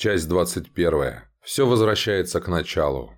Часть 21. Все возвращается к началу.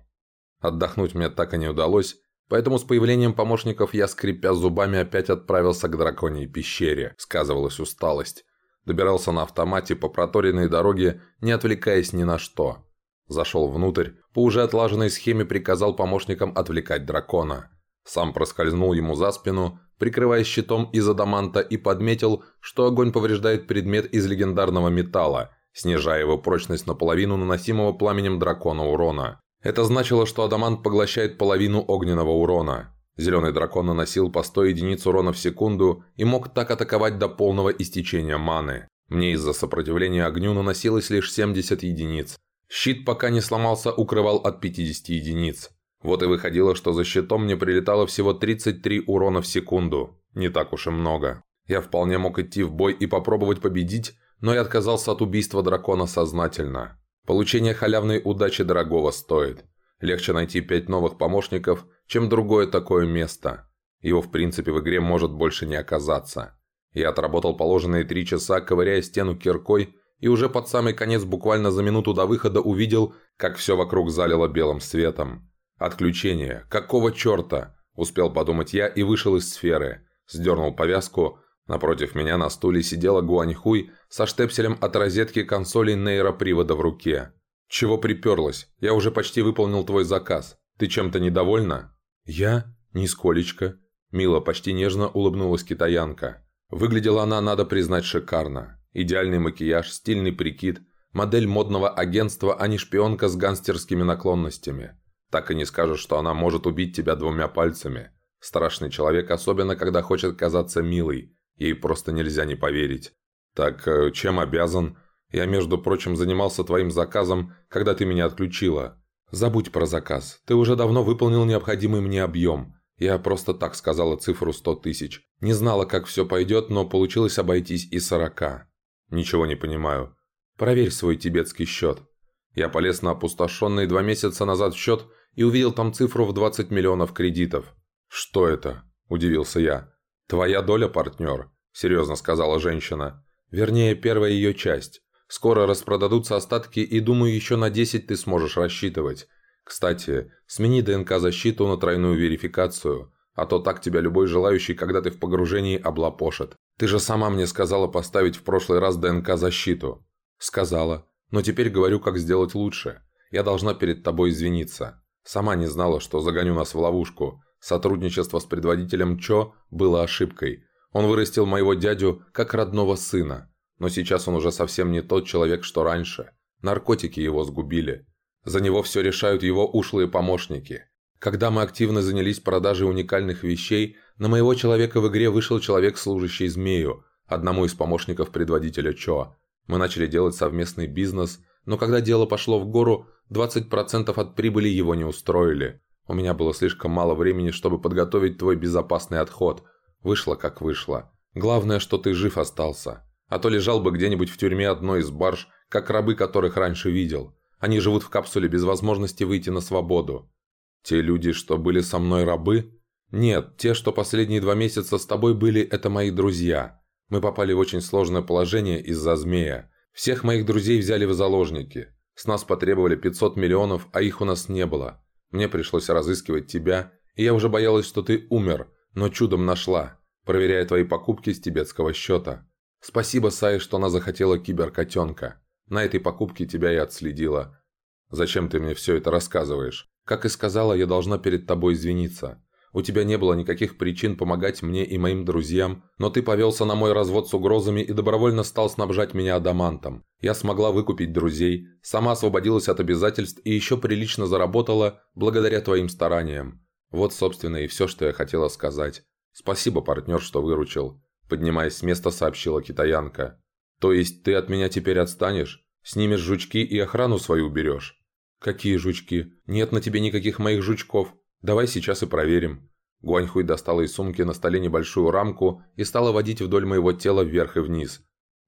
Отдохнуть мне так и не удалось, поэтому с появлением помощников я, скрипя зубами, опять отправился к драконьей пещере, сказывалась усталость. Добирался на автомате по проторенной дороге, не отвлекаясь ни на что. Зашел внутрь, по уже отлаженной схеме приказал помощникам отвлекать дракона. Сам проскользнул ему за спину, прикрываясь щитом из адаманта и подметил, что огонь повреждает предмет из легендарного металла – снижая его прочность на половину наносимого пламенем дракона урона. Это значило, что Адамант поглощает половину огненного урона. Зеленый дракон наносил по 100 единиц урона в секунду и мог так атаковать до полного истечения маны. Мне из-за сопротивления огню наносилось лишь 70 единиц. Щит пока не сломался, укрывал от 50 единиц. Вот и выходило, что за щитом мне прилетало всего 33 урона в секунду. Не так уж и много. Я вполне мог идти в бой и попробовать победить, но я отказался от убийства дракона сознательно. Получение халявной удачи дорогого стоит. Легче найти пять новых помощников, чем другое такое место. Его в принципе в игре может больше не оказаться. Я отработал положенные три часа, ковыряя стену киркой, и уже под самый конец, буквально за минуту до выхода, увидел, как все вокруг залило белым светом. Отключение. Какого черта? Успел подумать я и вышел из сферы. Сдернул повязку, Напротив меня на стуле сидела Гуаньхуй со штепселем от розетки консоли нейропривода в руке. «Чего приперлась? Я уже почти выполнил твой заказ. Ты чем-то недовольна?» «Я? Нисколечко». Мило, почти нежно улыбнулась китаянка. Выглядела она, надо признать, шикарно. Идеальный макияж, стильный прикид, модель модного агентства, а не шпионка с гангстерскими наклонностями. Так и не скажешь, что она может убить тебя двумя пальцами. Страшный человек, особенно когда хочет казаться милой. Ей просто нельзя не поверить. «Так э, чем обязан? Я, между прочим, занимался твоим заказом, когда ты меня отключила». «Забудь про заказ. Ты уже давно выполнил необходимый мне объем. Я просто так сказала цифру сто тысяч. Не знала, как все пойдет, но получилось обойтись и сорока». «Ничего не понимаю. Проверь свой тибетский счет». Я полез на опустошенный два месяца назад счет и увидел там цифру в 20 миллионов кредитов. «Что это?» – удивился я. «Твоя доля, партнер», – серьезно сказала женщина. «Вернее, первая ее часть. Скоро распродадутся остатки, и думаю, еще на 10 ты сможешь рассчитывать. Кстати, смени ДНК-защиту на тройную верификацию, а то так тебя любой желающий, когда ты в погружении, облапошит. Ты же сама мне сказала поставить в прошлый раз ДНК-защиту». «Сказала. Но теперь говорю, как сделать лучше. Я должна перед тобой извиниться. Сама не знала, что загоню нас в ловушку». Сотрудничество с предводителем Чо было ошибкой. Он вырастил моего дядю как родного сына. Но сейчас он уже совсем не тот человек, что раньше. Наркотики его сгубили. За него все решают его ушлые помощники. Когда мы активно занялись продажей уникальных вещей, на моего человека в игре вышел человек, служащий змею, одному из помощников предводителя Чо. Мы начали делать совместный бизнес, но когда дело пошло в гору, 20% от прибыли его не устроили. У меня было слишком мало времени, чтобы подготовить твой безопасный отход. Вышло, как вышло. Главное, что ты жив остался. А то лежал бы где-нибудь в тюрьме одной из барж, как рабы, которых раньше видел. Они живут в капсуле без возможности выйти на свободу. Те люди, что были со мной рабы? Нет, те, что последние два месяца с тобой были, это мои друзья. Мы попали в очень сложное положение из-за змея. Всех моих друзей взяли в заложники. С нас потребовали 500 миллионов, а их у нас не было. Мне пришлось разыскивать тебя, и я уже боялась, что ты умер, но чудом нашла, проверяя твои покупки с тибетского счета. Спасибо, Сай, что она захотела киберкотенка. На этой покупке тебя и отследила. Зачем ты мне все это рассказываешь? Как и сказала, я должна перед тобой извиниться. У тебя не было никаких причин помогать мне и моим друзьям, но ты повелся на мой развод с угрозами и добровольно стал снабжать меня адамантом. Я смогла выкупить друзей, сама освободилась от обязательств и еще прилично заработала благодаря твоим стараниям. Вот, собственно, и все, что я хотела сказать. Спасибо, партнер, что выручил. Поднимаясь с места, сообщила китаянка. То есть ты от меня теперь отстанешь? Снимешь жучки и охрану свою уберешь? Какие жучки? Нет на тебе никаких моих жучков. «Давай сейчас и проверим». Гуаньхуй достала из сумки на столе небольшую рамку и стала водить вдоль моего тела вверх и вниз.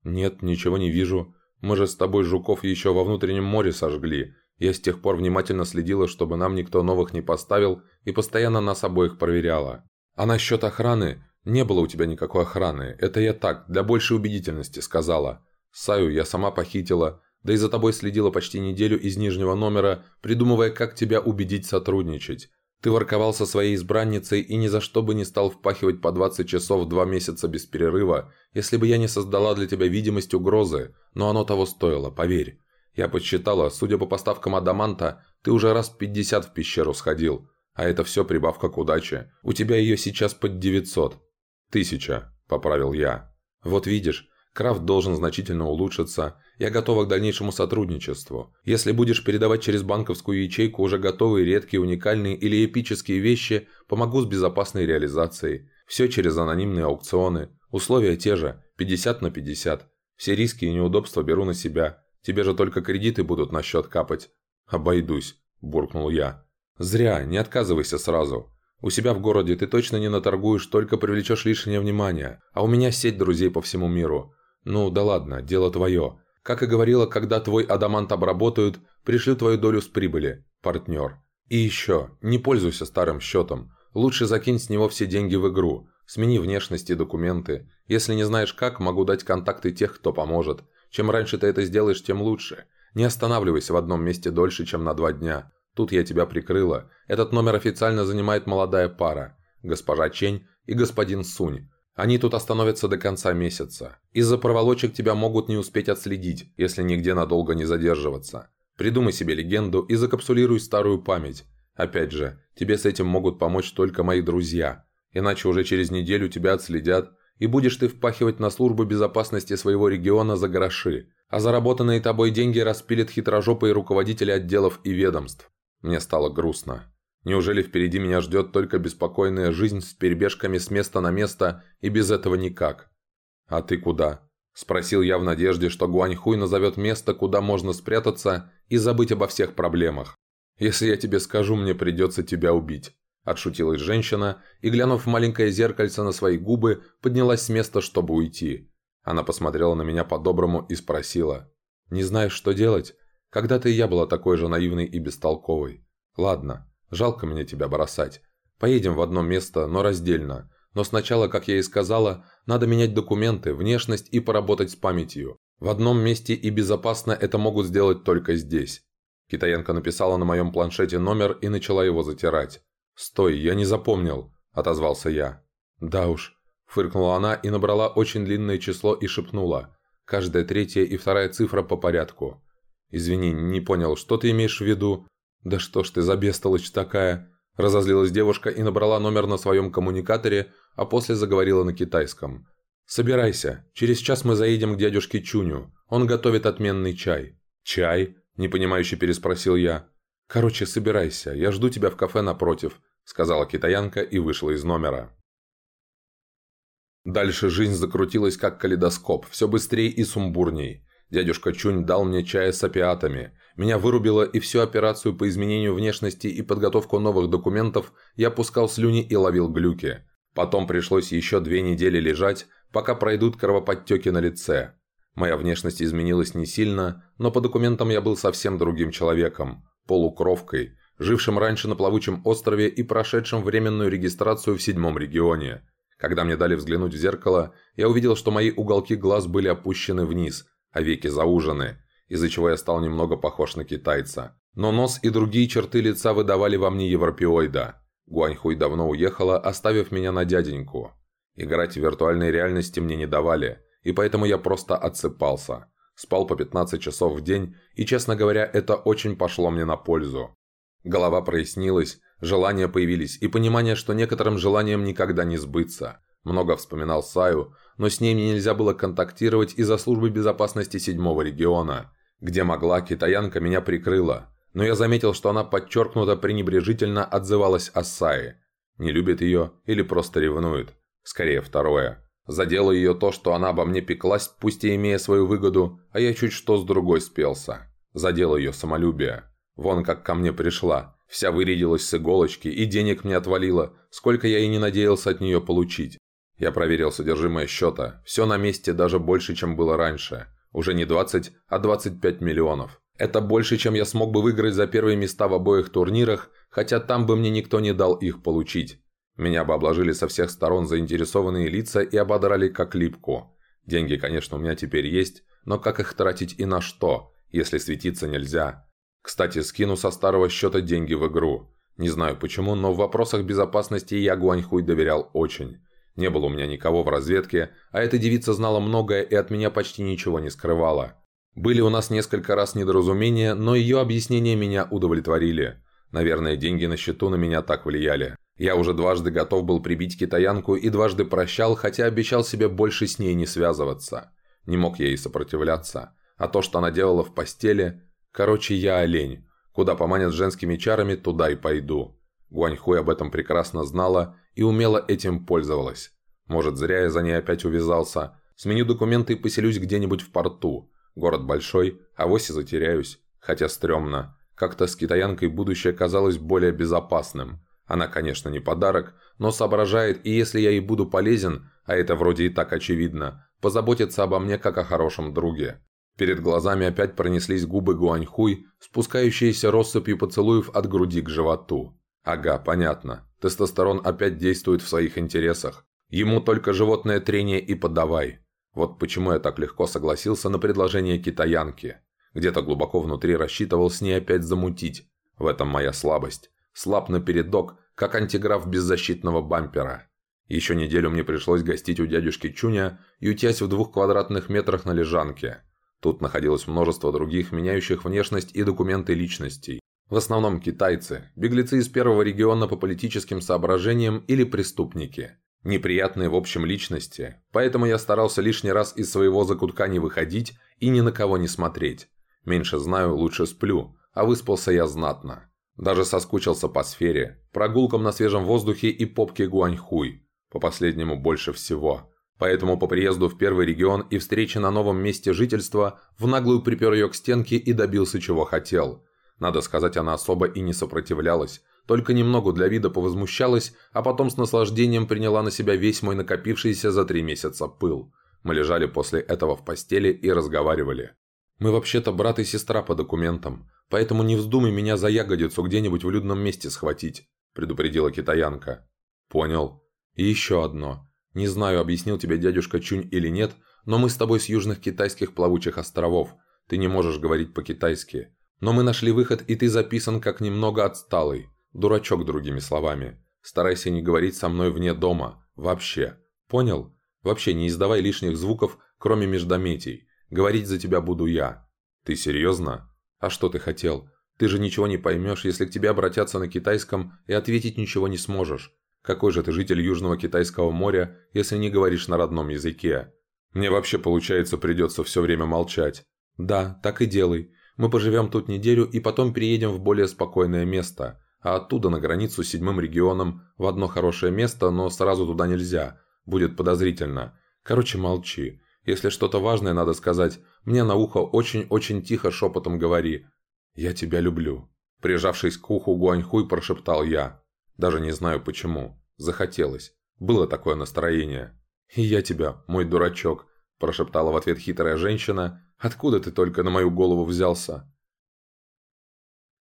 «Нет, ничего не вижу. Мы же с тобой жуков еще во внутреннем море сожгли. Я с тех пор внимательно следила, чтобы нам никто новых не поставил, и постоянно нас обоих проверяла. А насчет охраны? Не было у тебя никакой охраны. Это я так, для большей убедительности сказала. Саю я сама похитила. Да и за тобой следила почти неделю из нижнего номера, придумывая, как тебя убедить сотрудничать. Ты ворковал со своей избранницей и ни за что бы не стал впахивать по 20 часов два месяца без перерыва, если бы я не создала для тебя видимость угрозы, но оно того стоило, поверь. Я подсчитала, судя по поставкам адаманта, ты уже раз 50 в пещеру сходил, а это все прибавка к удаче. У тебя ее сейчас под 900. Тысяча, поправил я. Вот видишь, Крафт должен значительно улучшиться. Я готова к дальнейшему сотрудничеству. Если будешь передавать через банковскую ячейку уже готовые редкие, уникальные или эпические вещи, помогу с безопасной реализацией. Все через анонимные аукционы. Условия те же, 50 на 50. Все риски и неудобства беру на себя. Тебе же только кредиты будут на счет капать. Обойдусь, буркнул я. Зря, не отказывайся сразу. У себя в городе ты точно не наторгуешь, только привлечешь лишнее внимание. А у меня сеть друзей по всему миру. «Ну да ладно, дело твое. Как и говорила, когда твой адамант обработают, пришлю твою долю с прибыли, партнер. И еще, не пользуйся старым счетом. Лучше закинь с него все деньги в игру. Смени внешность и документы. Если не знаешь как, могу дать контакты тех, кто поможет. Чем раньше ты это сделаешь, тем лучше. Не останавливайся в одном месте дольше, чем на два дня. Тут я тебя прикрыла. Этот номер официально занимает молодая пара. Госпожа Чень и господин Сунь. Они тут остановятся до конца месяца. Из-за проволочек тебя могут не успеть отследить, если нигде надолго не задерживаться. Придумай себе легенду и закапсулируй старую память. Опять же, тебе с этим могут помочь только мои друзья. Иначе уже через неделю тебя отследят, и будешь ты впахивать на службу безопасности своего региона за гроши, а заработанные тобой деньги распилят хитрожопые руководители отделов и ведомств. Мне стало грустно. Неужели впереди меня ждет только беспокойная жизнь с перебежками с места на место и без этого никак? «А ты куда?» – спросил я в надежде, что Гуаньхуй назовет место, куда можно спрятаться и забыть обо всех проблемах. «Если я тебе скажу, мне придется тебя убить», – отшутилась женщина и, глянув в маленькое зеркальце на свои губы, поднялась с места, чтобы уйти. Она посмотрела на меня по-доброму и спросила. «Не знаешь, что делать? Когда-то и я была такой же наивной и бестолковой. Ладно, Жалко мне тебя бросать. Поедем в одно место, но раздельно. Но сначала, как я и сказала, надо менять документы, внешность и поработать с памятью. В одном месте и безопасно это могут сделать только здесь. Китаянка написала на моем планшете номер и начала его затирать. «Стой, я не запомнил», – отозвался я. «Да уж», – фыркнула она и набрала очень длинное число и шепнула. Каждая третья и вторая цифра по порядку. «Извини, не понял, что ты имеешь в виду?» «Да что ж ты за бестолочь такая?» Разозлилась девушка и набрала номер на своем коммуникаторе, а после заговорила на китайском. «Собирайся. Через час мы заедем к дядюшке Чуню. Он готовит отменный чай». «Чай?» – непонимающе переспросил я. «Короче, собирайся. Я жду тебя в кафе напротив», – сказала китаянка и вышла из номера. Дальше жизнь закрутилась как калейдоскоп, все быстрее и сумбурней. Дядюшка Чунь дал мне чая с опиатами. Меня вырубило, и всю операцию по изменению внешности и подготовку новых документов я пускал слюни и ловил глюки. Потом пришлось еще две недели лежать, пока пройдут кровоподтеки на лице. Моя внешность изменилась не сильно, но по документам я был совсем другим человеком, полукровкой, жившим раньше на плавучем острове и прошедшим временную регистрацию в седьмом регионе. Когда мне дали взглянуть в зеркало, я увидел, что мои уголки глаз были опущены вниз, а веки заужены, из-за чего я стал немного похож на китайца. Но нос и другие черты лица выдавали во мне европеоида. Гуаньхуй давно уехала, оставив меня на дяденьку. Играть в виртуальной реальности мне не давали, и поэтому я просто отсыпался. Спал по 15 часов в день, и, честно говоря, это очень пошло мне на пользу. Голова прояснилась, желания появились, и понимание, что некоторым желаниям никогда не сбыться. Много вспоминал Саю, но с ней мне нельзя было контактировать из-за службы безопасности седьмого региона. Где могла, китаянка меня прикрыла. Но я заметил, что она подчеркнуто пренебрежительно отзывалась о Сае. Не любит ее или просто ревнует. Скорее второе. Задело ее то, что она обо мне пеклась, пусть и имея свою выгоду, а я чуть что с другой спелся. Задело ее самолюбие. Вон как ко мне пришла. Вся вырядилась с иголочки и денег мне отвалила, сколько я и не надеялся от нее получить. Я проверил содержимое счета. Все на месте даже больше, чем было раньше. Уже не 20, а 25 миллионов. Это больше, чем я смог бы выиграть за первые места в обоих турнирах, хотя там бы мне никто не дал их получить. Меня бы обложили со всех сторон заинтересованные лица и ободрали как липку. Деньги, конечно, у меня теперь есть, но как их тратить и на что? если светиться нельзя. Кстати, скину со старого счета деньги в игру. Не знаю почему, но в вопросах безопасности я Гуаньхуй доверял очень. Не было у меня никого в разведке, а эта девица знала многое и от меня почти ничего не скрывала. Были у нас несколько раз недоразумения, но ее объяснения меня удовлетворили. Наверное, деньги на счету на меня так влияли. Я уже дважды готов был прибить китаянку и дважды прощал, хотя обещал себе больше с ней не связываться. Не мог я ей сопротивляться. А то, что она делала в постели... Короче, я олень. Куда поманят женскими чарами, туда и пойду. Гуаньхуй об этом прекрасно знала и умело этим пользовалась. Может, зря я за ней опять увязался. Сменю документы и поселюсь где-нибудь в порту. Город большой, а вось и затеряюсь. Хотя стрёмно. Как-то с китаянкой будущее казалось более безопасным. Она, конечно, не подарок, но соображает, и если я ей буду полезен, а это вроде и так очевидно, позаботится обо мне как о хорошем друге. Перед глазами опять пронеслись губы Гуаньхуй, спускающиеся россыпью поцелуев от груди к животу. Ага, понятно. Тестостерон опять действует в своих интересах. Ему только животное трение и подавай. Вот почему я так легко согласился на предложение китаянки. Где-то глубоко внутри рассчитывал с ней опять замутить. В этом моя слабость. Слаб напередок, как антиграф беззащитного бампера. Еще неделю мне пришлось гостить у дядюшки Чуня, ютясь в двух квадратных метрах на лежанке. Тут находилось множество других, меняющих внешность и документы личностей. В основном китайцы, беглецы из первого региона по политическим соображениям или преступники неприятные в общем личности, поэтому я старался лишний раз из своего закутка не выходить и ни на кого не смотреть. Меньше знаю, лучше сплю, а выспался я знатно. Даже соскучился по сфере, прогулкам на свежем воздухе и попке Гуаньхуй. По последнему больше всего. Поэтому по приезду в первый регион и встрече на новом месте жительства в наглую припер ее к стенке и добился чего хотел. Надо сказать, она особо и не сопротивлялась, только немного для вида повозмущалась, а потом с наслаждением приняла на себя весь мой накопившийся за три месяца пыл. Мы лежали после этого в постели и разговаривали. «Мы вообще-то брат и сестра по документам, поэтому не вздумай меня за ягодицу где-нибудь в людном месте схватить», – предупредила китаянка. «Понял. И еще одно. Не знаю, объяснил тебе дядюшка Чунь или нет, но мы с тобой с южных китайских плавучих островов. Ты не можешь говорить по-китайски. Но мы нашли выход, и ты записан как немного отсталый. Дурачок, другими словами. Старайся не говорить со мной вне дома. Вообще. Понял? Вообще не издавай лишних звуков, кроме междометий. Говорить за тебя буду я. Ты серьезно? А что ты хотел? Ты же ничего не поймешь, если к тебе обратятся на китайском и ответить ничего не сможешь. Какой же ты житель Южного Китайского моря, если не говоришь на родном языке? Мне вообще, получается, придется все время молчать. Да, так и делай. Мы поживем тут неделю и потом переедем в более спокойное место а оттуда на границу с седьмым регионом в одно хорошее место, но сразу туда нельзя. Будет подозрительно. Короче, молчи. Если что-то важное надо сказать, мне на ухо очень-очень тихо шепотом говори. «Я тебя люблю». Прижавшись к уху Гуаньхуй, прошептал я. Даже не знаю почему. Захотелось. Было такое настроение. «И я тебя, мой дурачок», – прошептала в ответ хитрая женщина. «Откуда ты только на мою голову взялся?»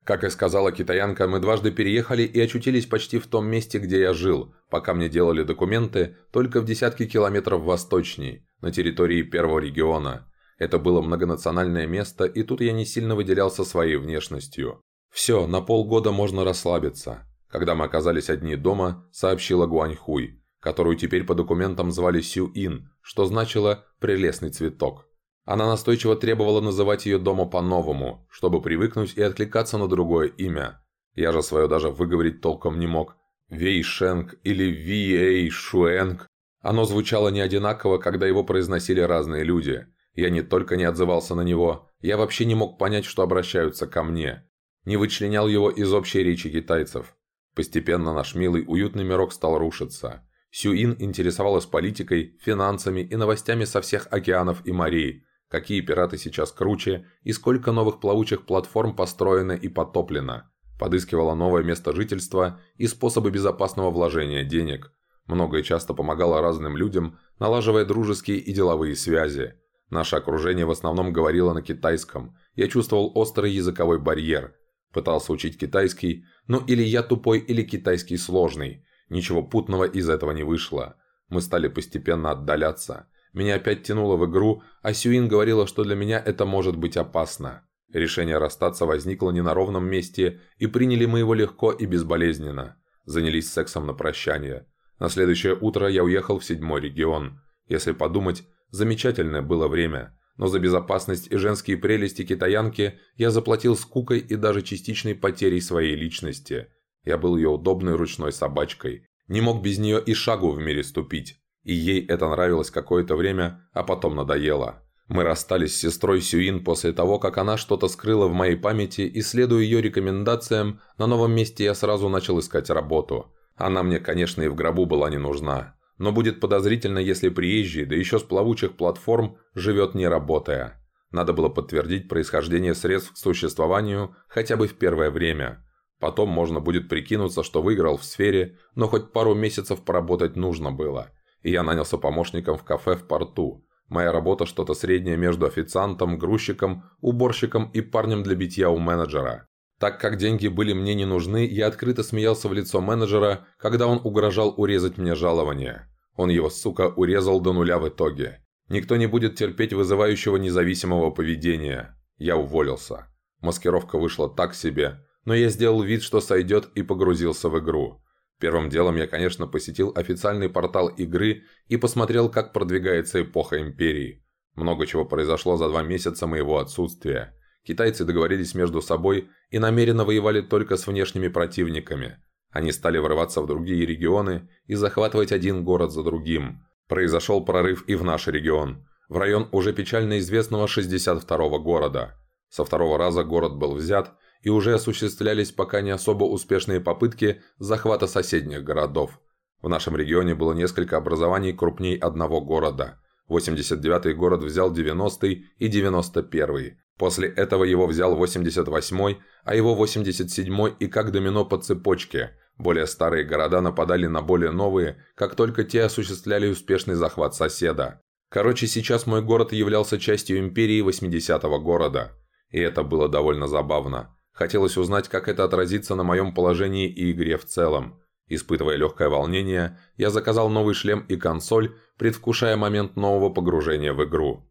Как и сказала китаянка, мы дважды переехали и очутились почти в том месте, где я жил, пока мне делали документы, только в десятки километров восточней, на территории первого региона. Это было многонациональное место, и тут я не сильно выделялся своей внешностью. «Все, на полгода можно расслабиться». Когда мы оказались одни дома, сообщила Гуаньхуй, которую теперь по документам звали Сю Ин, что значило «прелестный цветок». Она настойчиво требовала называть ее дома по-новому, чтобы привыкнуть и откликаться на другое имя. Я же свое даже выговорить толком не мог. Вейшенг или Ви Шуэнг. Оно звучало не одинаково, когда его произносили разные люди. Я не только не отзывался на него, я вообще не мог понять, что обращаются ко мне. Не вычленял его из общей речи китайцев. Постепенно наш милый уютный мирок стал рушиться. Сюин интересовалась политикой, финансами и новостями со всех океанов и морей – какие пираты сейчас круче и сколько новых плавучих платформ построено и потоплено. Подыскивала новое место жительства и способы безопасного вложения денег. Много и часто помогала разным людям, налаживая дружеские и деловые связи. Наше окружение в основном говорило на китайском. Я чувствовал острый языковой барьер. Пытался учить китайский, но или я тупой, или китайский сложный. Ничего путного из этого не вышло. Мы стали постепенно отдаляться. Меня опять тянуло в игру, а Сюин говорила, что для меня это может быть опасно. Решение расстаться возникло не на ровном месте, и приняли мы его легко и безболезненно. Занялись сексом на прощание. На следующее утро я уехал в седьмой регион. Если подумать, замечательное было время. Но за безопасность и женские прелести китаянки я заплатил скукой и даже частичной потерей своей личности. Я был ее удобной ручной собачкой. Не мог без нее и шагу в мире ступить. И ей это нравилось какое-то время, а потом надоело. Мы расстались с сестрой Сюин после того, как она что-то скрыла в моей памяти, и, следуя ее рекомендациям, на новом месте я сразу начал искать работу. Она мне, конечно, и в гробу была не нужна. Но будет подозрительно, если приезжий, да еще с плавучих платформ, живет не работая. Надо было подтвердить происхождение средств к существованию хотя бы в первое время. Потом можно будет прикинуться, что выиграл в сфере, но хоть пару месяцев поработать нужно было. И я нанялся помощником в кафе в порту – Моя работа что-то среднее между официантом, грузчиком, уборщиком и парнем для битья у менеджера. Так как деньги были мне не нужны, я открыто смеялся в лицо менеджера, когда он угрожал урезать мне жалование. Он его, сука, урезал до нуля в итоге. Никто не будет терпеть вызывающего независимого поведения. Я уволился. Маскировка вышла так себе, но я сделал вид, что сойдет и погрузился в игру. Первым делом я, конечно, посетил официальный портал игры и посмотрел, как продвигается эпоха Империи. Много чего произошло за два месяца моего отсутствия. Китайцы договорились между собой и намеренно воевали только с внешними противниками. Они стали врываться в другие регионы и захватывать один город за другим. Произошел прорыв и в наш регион, в район уже печально известного 62-го города. Со второго раза город был взят, и уже осуществлялись пока не особо успешные попытки захвата соседних городов. В нашем регионе было несколько образований крупней одного города. 89-й город взял 90-й и 91-й. После этого его взял 88-й, а его 87-й и как домино по цепочке. Более старые города нападали на более новые, как только те осуществляли успешный захват соседа. Короче, сейчас мой город являлся частью империи 80-го города. И это было довольно забавно. Хотелось узнать, как это отразится на моем положении и игре в целом. Испытывая легкое волнение, я заказал новый шлем и консоль, предвкушая момент нового погружения в игру.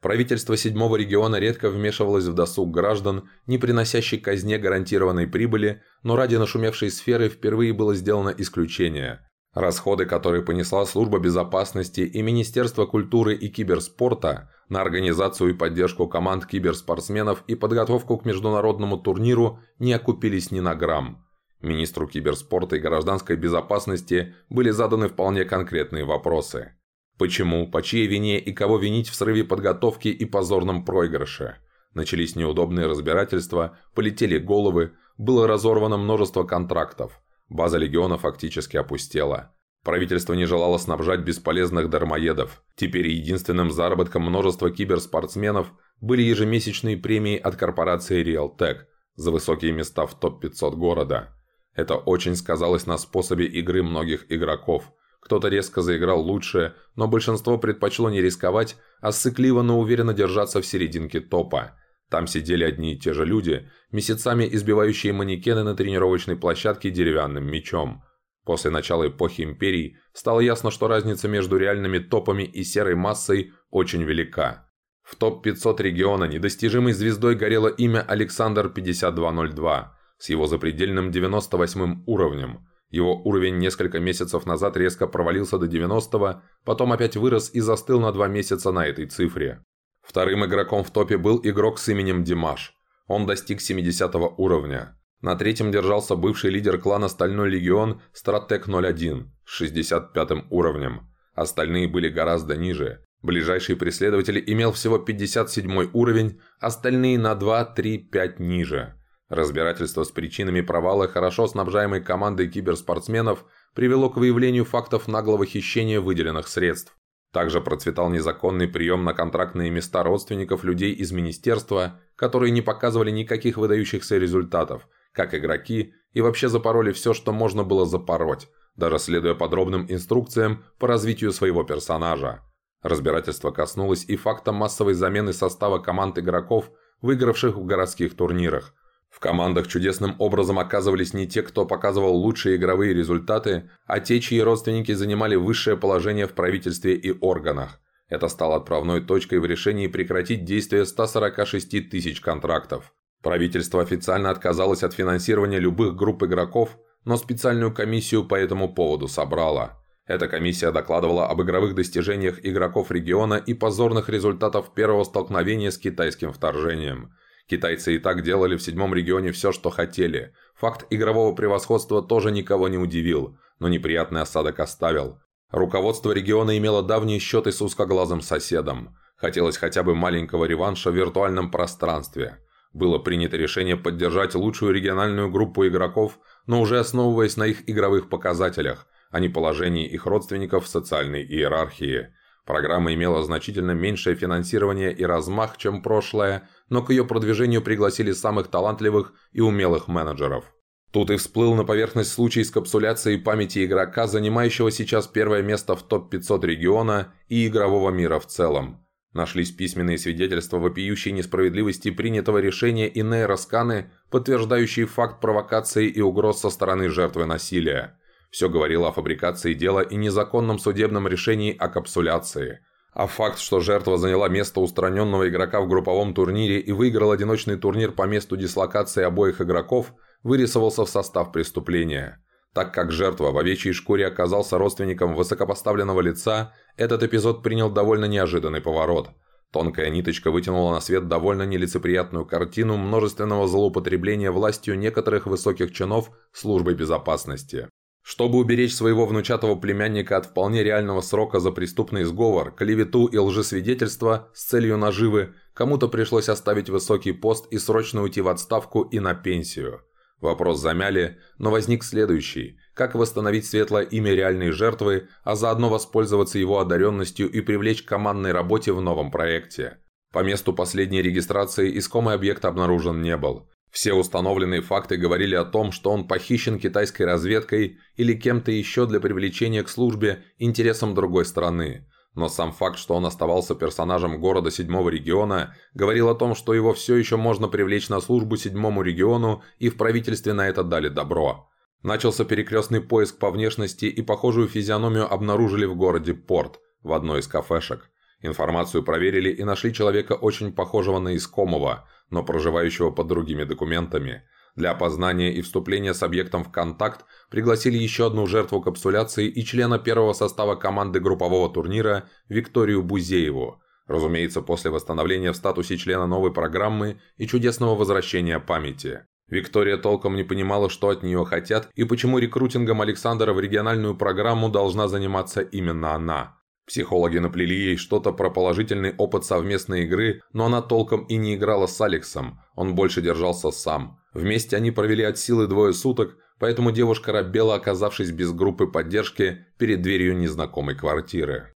Правительство седьмого региона редко вмешивалось в досуг граждан, не приносящий казне гарантированной прибыли, но ради нашумевшей сферы впервые было сделано исключение. Расходы, которые понесла Служба безопасности и Министерство культуры и киберспорта на организацию и поддержку команд киберспортсменов и подготовку к международному турниру, не окупились ни на грамм. Министру киберспорта и гражданской безопасности были заданы вполне конкретные вопросы. Почему, по чьей вине и кого винить в срыве подготовки и позорном проигрыше? Начались неудобные разбирательства, полетели головы, было разорвано множество контрактов – База легиона фактически опустела. Правительство не желало снабжать бесполезных дармоедов. Теперь единственным заработком множества киберспортсменов были ежемесячные премии от корпорации Realtek за высокие места в топ-500 города. Это очень сказалось на способе игры многих игроков. Кто-то резко заиграл лучше, но большинство предпочло не рисковать, а сыкливо, но уверенно держаться в серединке топа – там сидели одни и те же люди, месяцами избивающие манекены на тренировочной площадке деревянным мечом. После начала эпохи империй стало ясно, что разница между реальными топами и серой массой очень велика. В топ-500 региона недостижимой звездой горело имя Александр 5202 с его запредельным 98 уровнем. Его уровень несколько месяцев назад резко провалился до 90 потом опять вырос и застыл на два месяца на этой цифре. Вторым игроком в топе был игрок с именем Димаш. Он достиг 70 уровня. На третьем держался бывший лидер клана Стальной Легион Стратег 01 с 65 уровнем. Остальные были гораздо ниже. Ближайший преследователь имел всего 57 уровень, остальные на 2, 3, 5 ниже. Разбирательство с причинами провала хорошо снабжаемой командой киберспортсменов привело к выявлению фактов наглого хищения выделенных средств. Также процветал незаконный прием на контрактные места родственников людей из министерства, которые не показывали никаких выдающихся результатов, как игроки, и вообще запороли все, что можно было запороть, даже следуя подробным инструкциям по развитию своего персонажа. Разбирательство коснулось и факта массовой замены состава команд игроков, выигравших в городских турнирах – в командах чудесным образом оказывались не те, кто показывал лучшие игровые результаты, а те, чьи родственники занимали высшее положение в правительстве и органах. Это стало отправной точкой в решении прекратить действие 146 тысяч контрактов. Правительство официально отказалось от финансирования любых групп игроков, но специальную комиссию по этому поводу собрало. Эта комиссия докладывала об игровых достижениях игроков региона и позорных результатах первого столкновения с китайским вторжением. Китайцы и так делали в седьмом регионе все, что хотели. Факт игрового превосходства тоже никого не удивил, но неприятный осадок оставил. Руководство региона имело давние счеты с узкоглазым соседом. Хотелось хотя бы маленького реванша в виртуальном пространстве. Было принято решение поддержать лучшую региональную группу игроков, но уже основываясь на их игровых показателях, а не положении их родственников в социальной иерархии. Программа имела значительно меньшее финансирование и размах, чем прошлое, но к ее продвижению пригласили самых талантливых и умелых менеджеров. Тут и всплыл на поверхность случай с капсуляцией памяти игрока, занимающего сейчас первое место в топ-500 региона и игрового мира в целом. Нашлись письменные свидетельства вопиющей несправедливости принятого решения и нейросканы, подтверждающие факт провокации и угроз со стороны жертвы насилия. Все говорило о фабрикации дела и незаконном судебном решении о капсуляции. А факт, что жертва заняла место устраненного игрока в групповом турнире и выиграл одиночный турнир по месту дислокации обоих игроков, вырисовался в состав преступления. Так как жертва в овечьей шкуре оказался родственником высокопоставленного лица, этот эпизод принял довольно неожиданный поворот. Тонкая ниточка вытянула на свет довольно нелицеприятную картину множественного злоупотребления властью некоторых высоких чинов службы безопасности. Чтобы уберечь своего внучатого племянника от вполне реального срока за преступный сговор, клевету и лжесвидетельство с целью наживы, кому-то пришлось оставить высокий пост и срочно уйти в отставку и на пенсию – Вопрос замяли, но возник следующий. Как восстановить светлое имя реальной жертвы, а заодно воспользоваться его одаренностью и привлечь к командной работе в новом проекте? По месту последней регистрации искомый объект обнаружен не был. Все установленные факты говорили о том, что он похищен китайской разведкой или кем-то еще для привлечения к службе интересам другой страны. Но сам факт, что он оставался персонажем города седьмого региона, говорил о том, что его все еще можно привлечь на службу седьмому региону, и в правительстве на это дали добро. Начался перекрестный поиск по внешности, и похожую физиономию обнаружили в городе Порт, в одной из кафешек. Информацию проверили и нашли человека очень похожего на искомого, но проживающего под другими документами – для опознания и вступления с объектом в контакт пригласили еще одну жертву капсуляции и члена первого состава команды группового турнира Викторию Бузееву. Разумеется, после восстановления в статусе члена новой программы и чудесного возвращения памяти. Виктория толком не понимала, что от нее хотят и почему рекрутингом Александра в региональную программу должна заниматься именно она. Психологи наплели ей что-то про положительный опыт совместной игры, но она толком и не играла с Алексом, он больше держался сам. Вместе они провели от силы двое суток, поэтому девушка робела, оказавшись без группы поддержки перед дверью незнакомой квартиры.